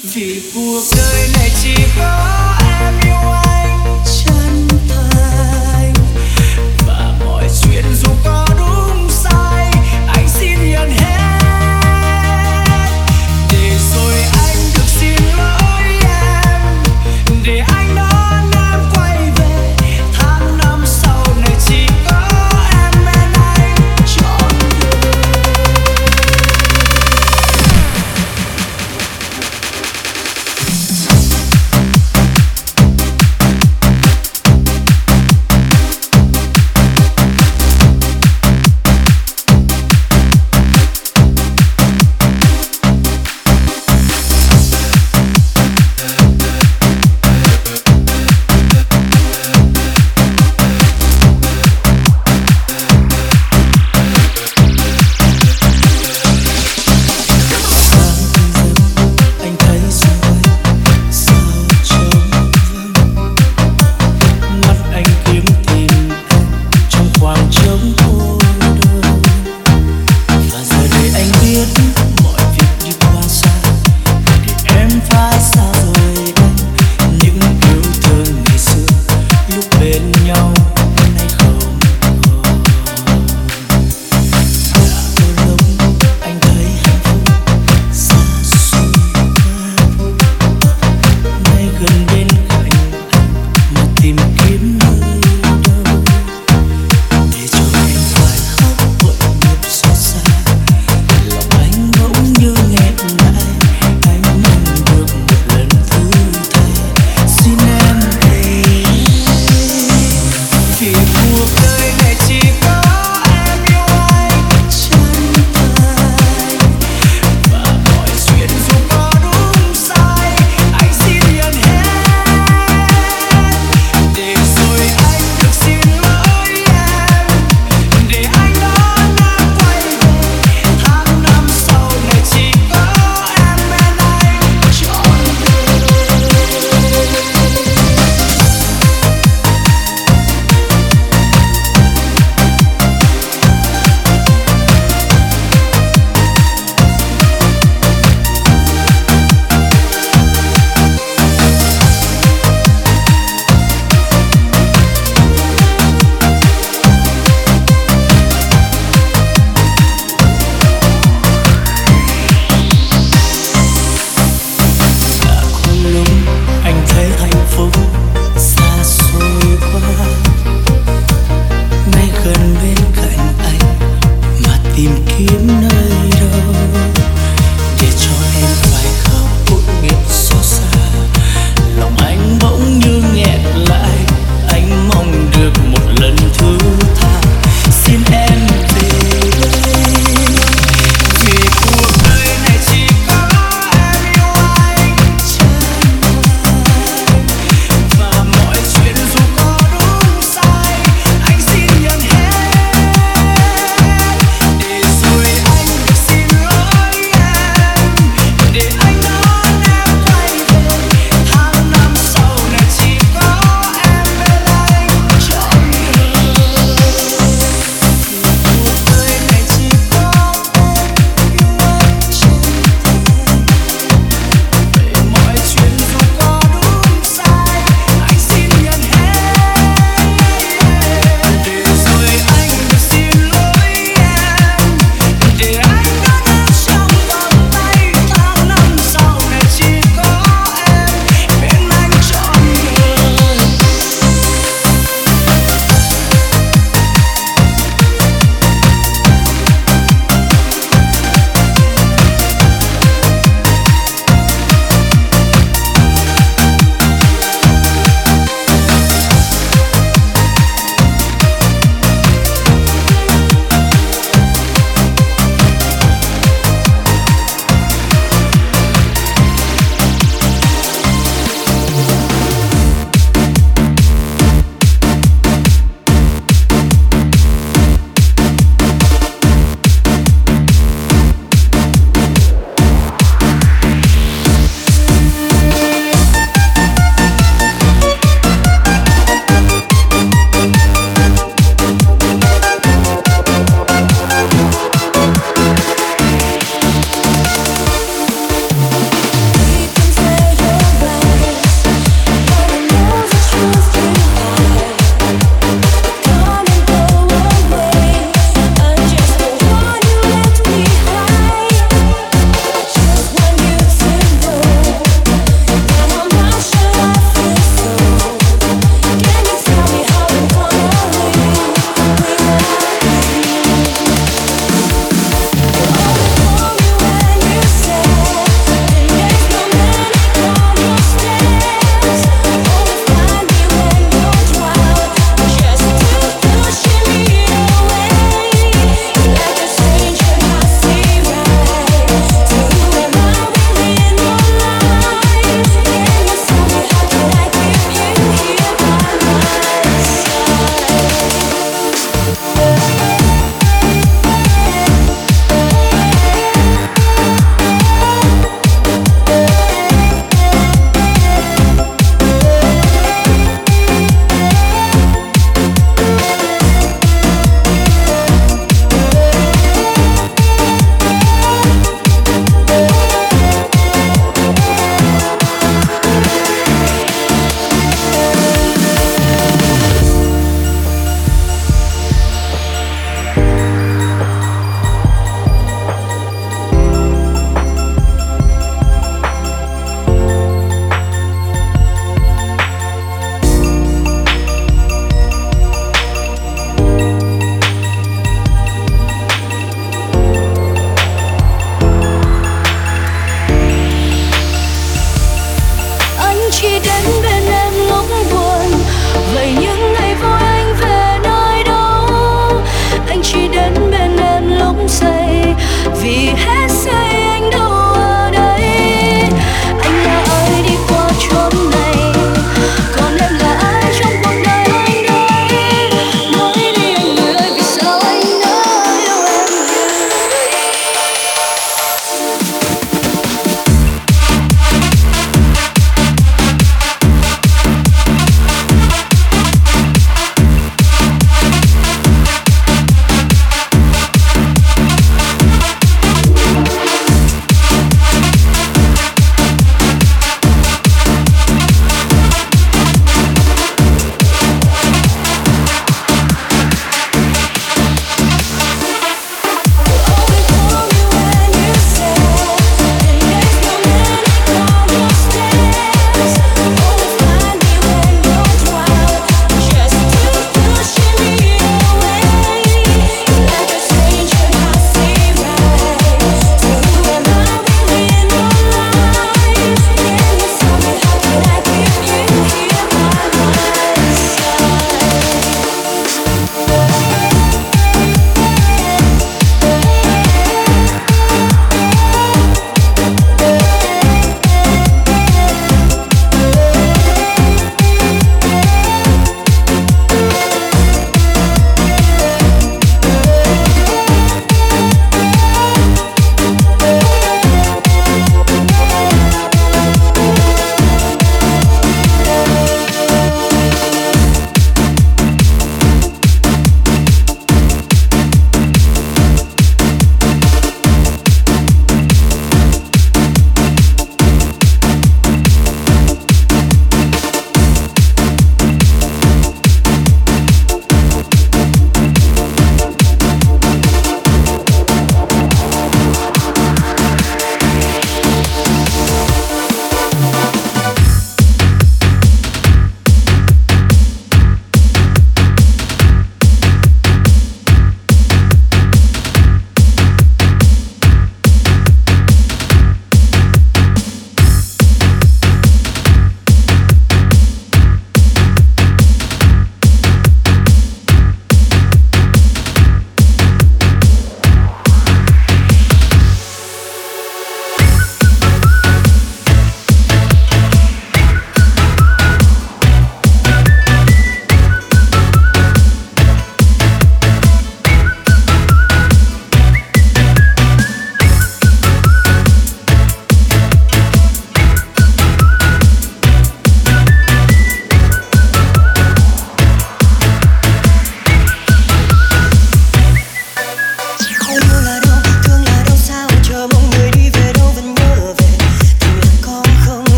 vì cuộc đời này chỉ có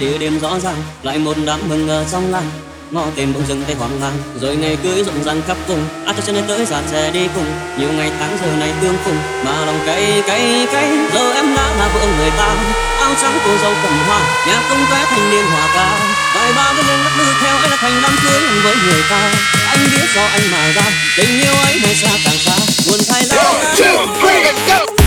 địa điểm rõ ràng lại một đám mừng ở trong làng. Ngõ tìm bỗng dừng tay hoang mang rồi ngày cưới rộn ràng khắp vùng. Ai cho chân lên tới giạt xe đi cùng nhiều ngày tháng giờ này tương cùng mà lòng cay cay cay giờ em đã là vợ người ta. Áo trắng cô dâu cầm hoa nhà công vé thanh niên hòa ca. Vài ba bước lên lắc lư theo ấy là thành đám cưới em với người ta. Anh biết do anh mà ra tình yêu ấy này xa càng xa. Buồn thay lắm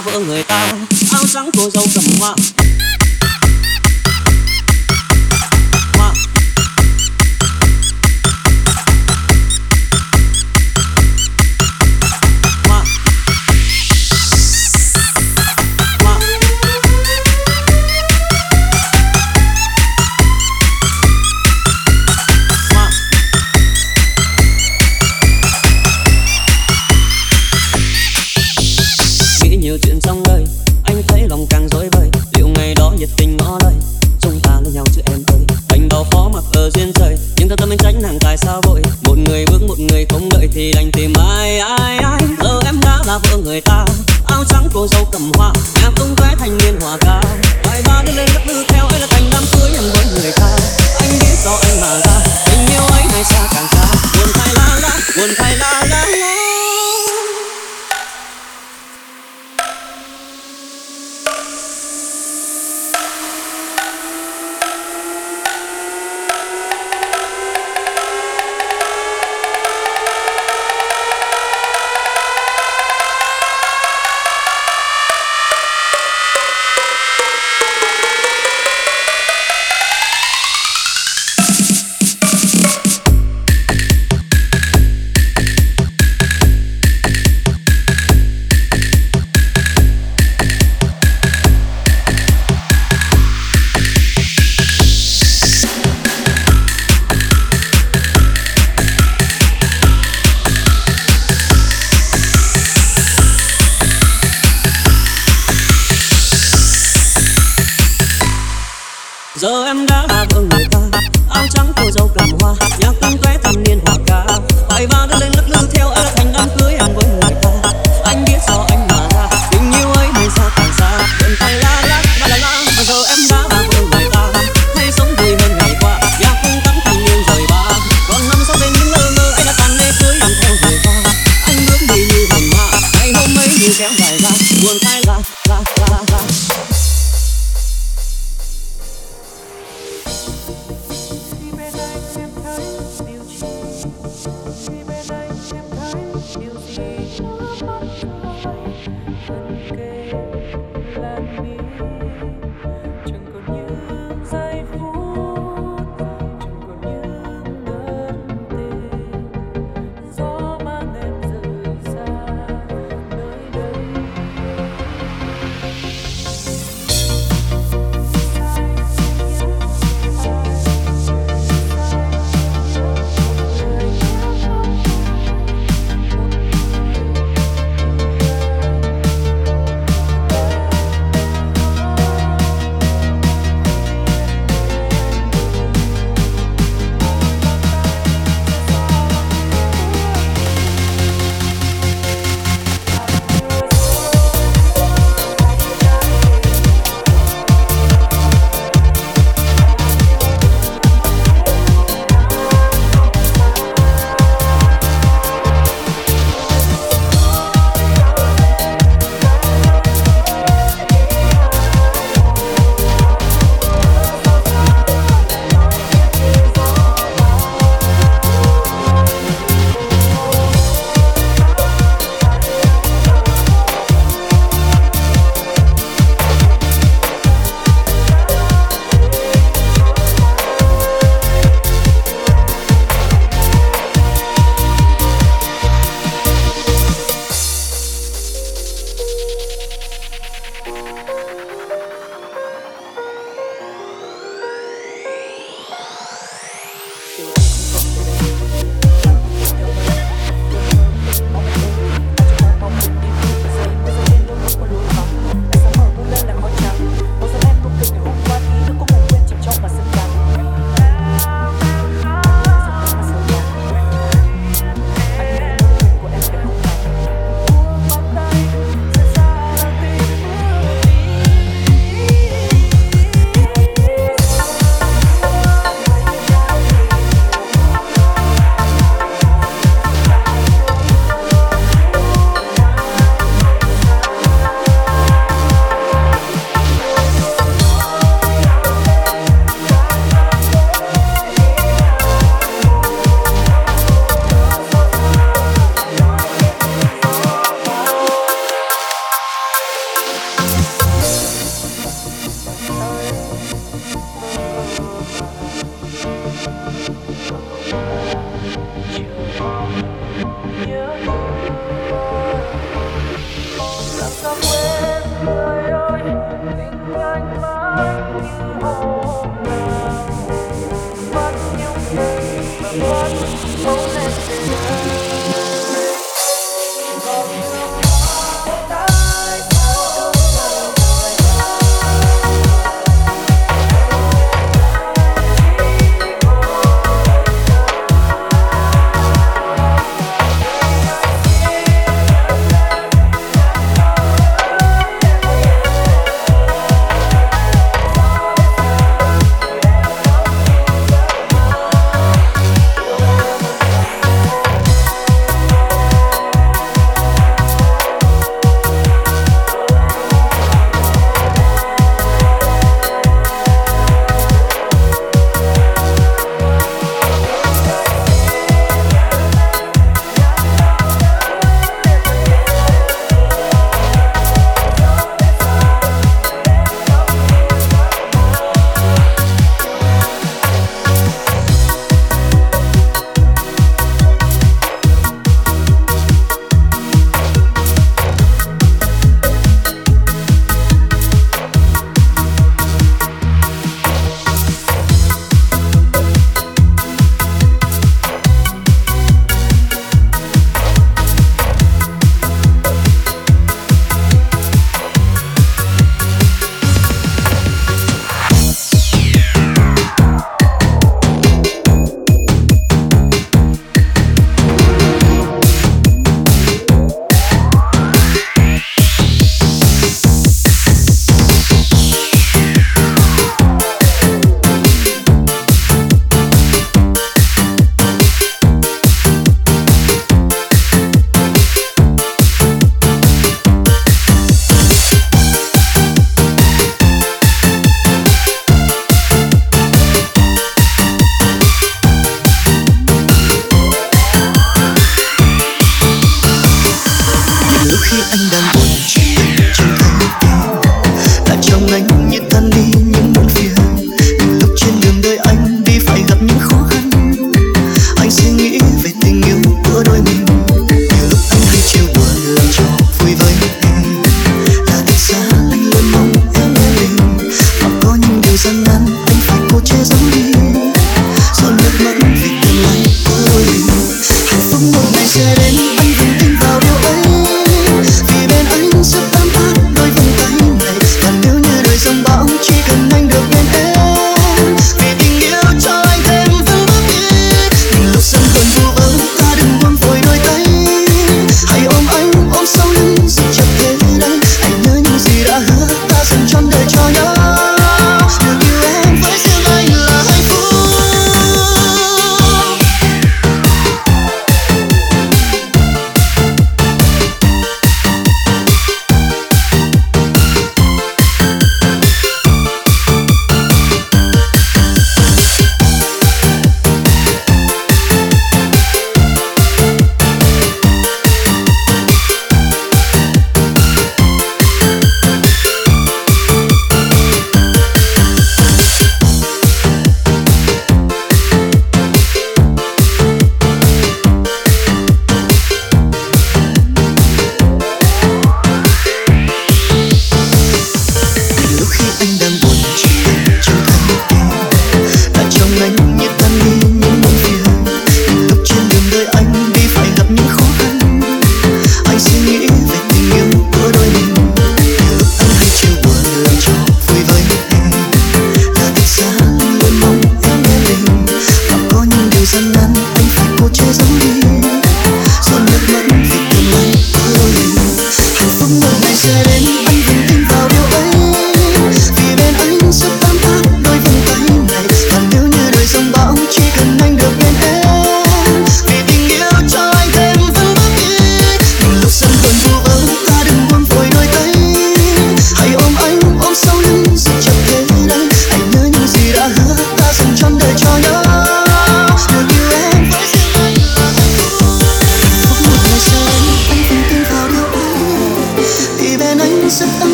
vỡ người ta đợi thì đành tìm ai ai ai. Giờ em đã là vợ người ta. Áo trắng cô dâu cầm hoa nhà tung vé thanh niên hòa ca. Bài ba đứa lên đất lư theo, ấy là thành đám cưới em với người ta. Anh biết do anh mà ra, tình yêu ấy này xa càng xa. Buồn thay la la, buồn thay la la la.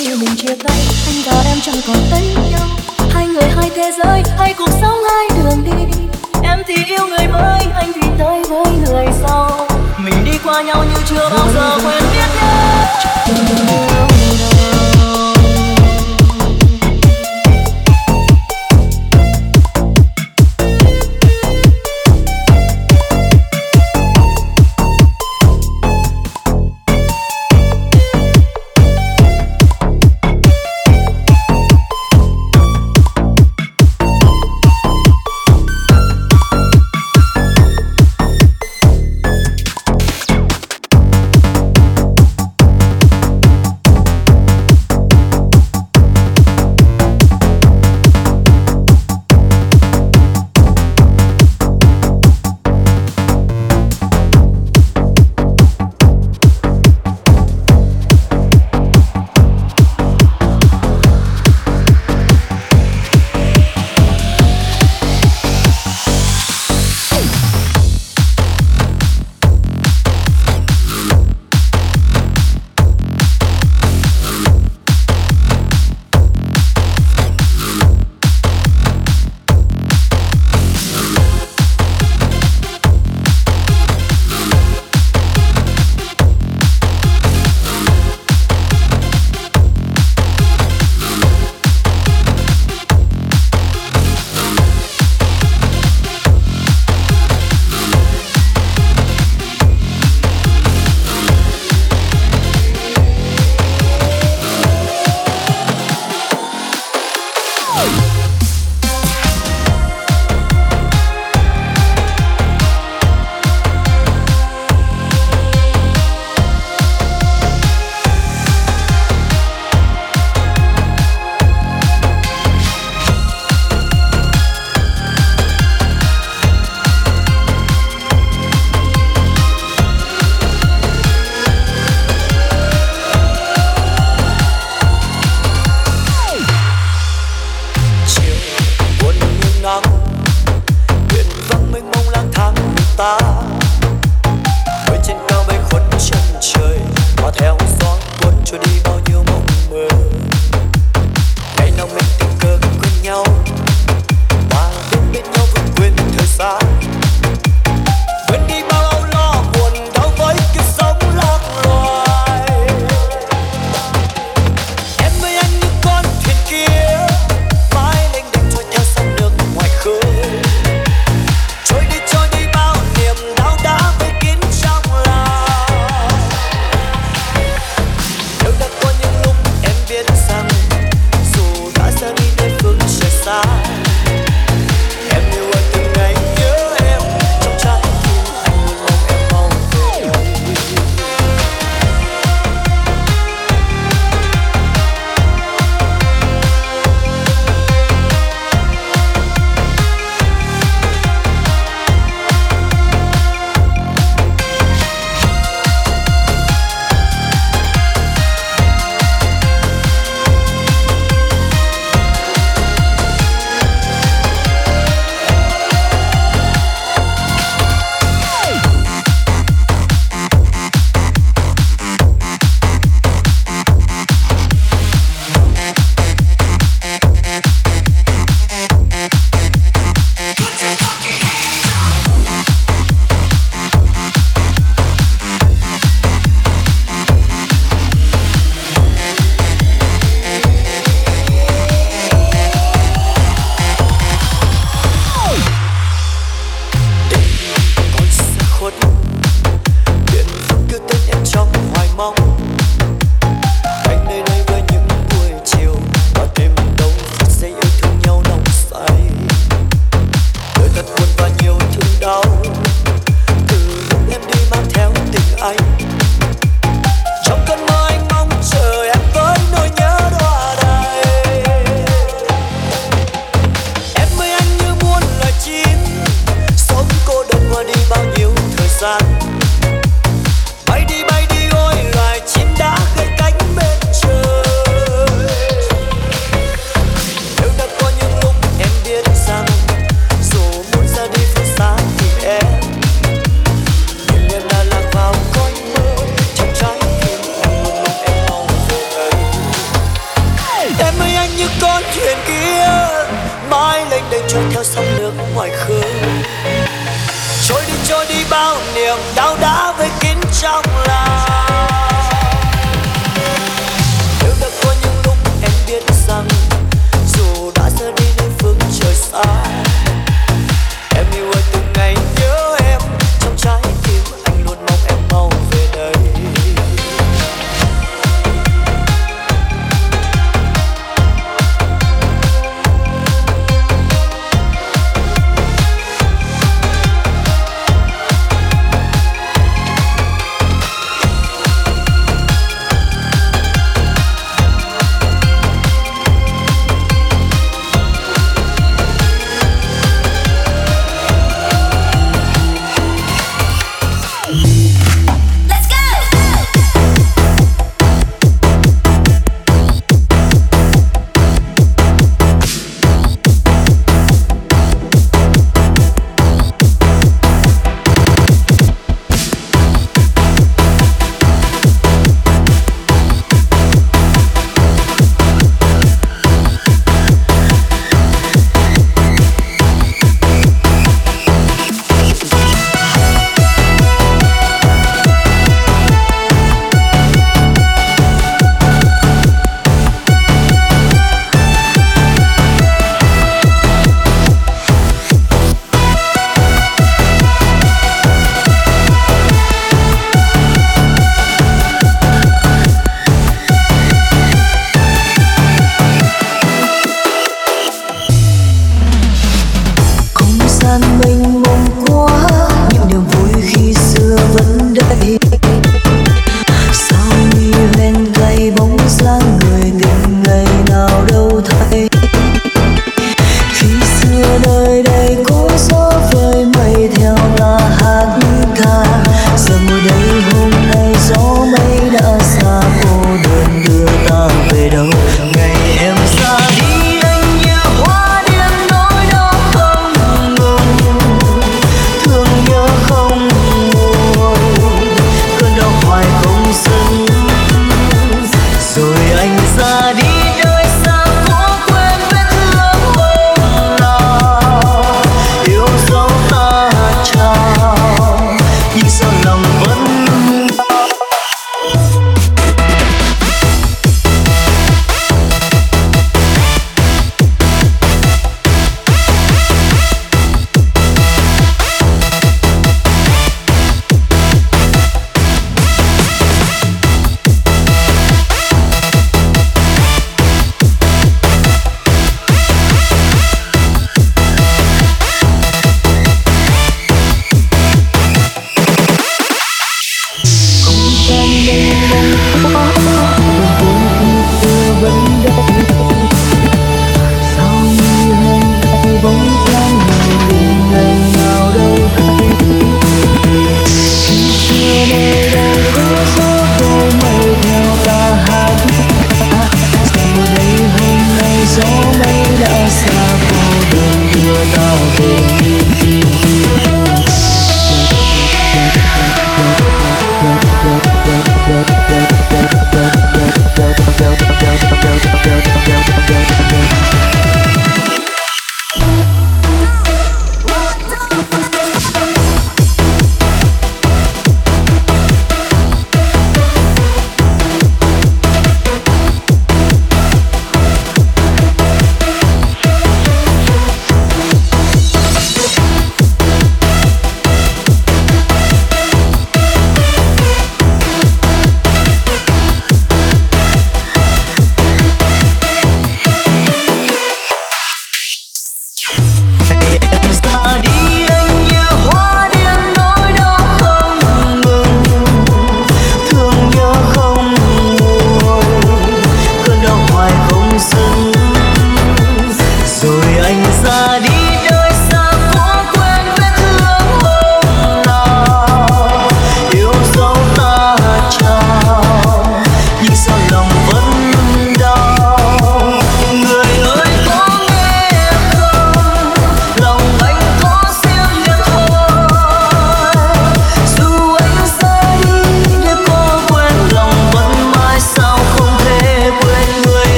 khi mình chia tay, anh và em chẳng còn tên nhau. Hai người hai thế giới, hai cuộc sống, hai đường đi. Em thì yêu người mới, anh thì tới với người sau. Mình đi qua nhau như chưa bao giờ quen biết nhau.